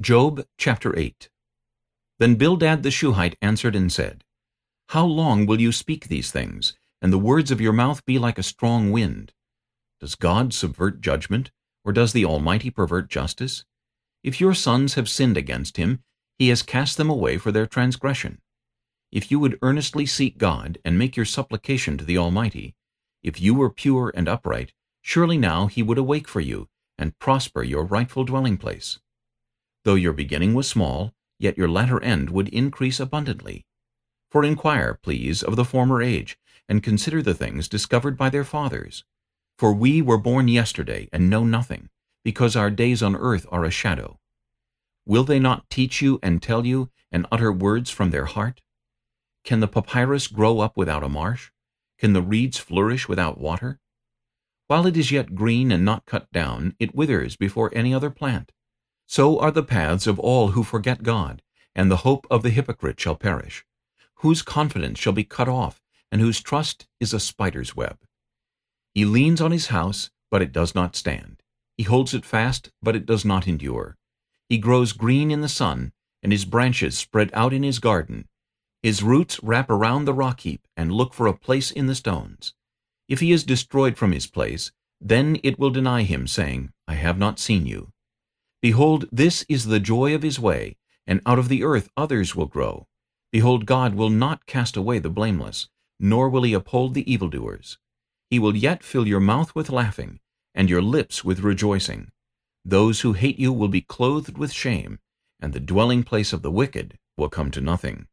Job chapter 8 Then Bildad the Shuhite answered and said, How long will you speak these things, and the words of your mouth be like a strong wind? Does God subvert judgment, or does the Almighty pervert justice? If your sons have sinned against him, he has cast them away for their transgression. If you would earnestly seek God and make your supplication to the Almighty, if you were pure and upright, surely now he would awake for you, and prosper your rightful dwelling place. Though your beginning was small, yet your latter end would increase abundantly. For inquire, please, of the former age, and consider the things discovered by their fathers. For we were born yesterday and know nothing, because our days on earth are a shadow. Will they not teach you and tell you, and utter words from their heart? Can the papyrus grow up without a marsh? Can the reeds flourish without water? While it is yet green and not cut down, it withers before any other plant. So are the paths of all who forget God, and the hope of the hypocrite shall perish, whose confidence shall be cut off, and whose trust is a spider's web. He leans on his house, but it does not stand. He holds it fast, but it does not endure. He grows green in the sun, and his branches spread out in his garden. His roots wrap around the rock heap and look for a place in the stones. If he is destroyed from his place, then it will deny him, saying, I have not seen you. Behold, this is the joy of his way, and out of the earth others will grow. Behold, God will not cast away the blameless, nor will he uphold the evildoers. He will yet fill your mouth with laughing, and your lips with rejoicing. Those who hate you will be clothed with shame, and the dwelling place of the wicked will come to nothing.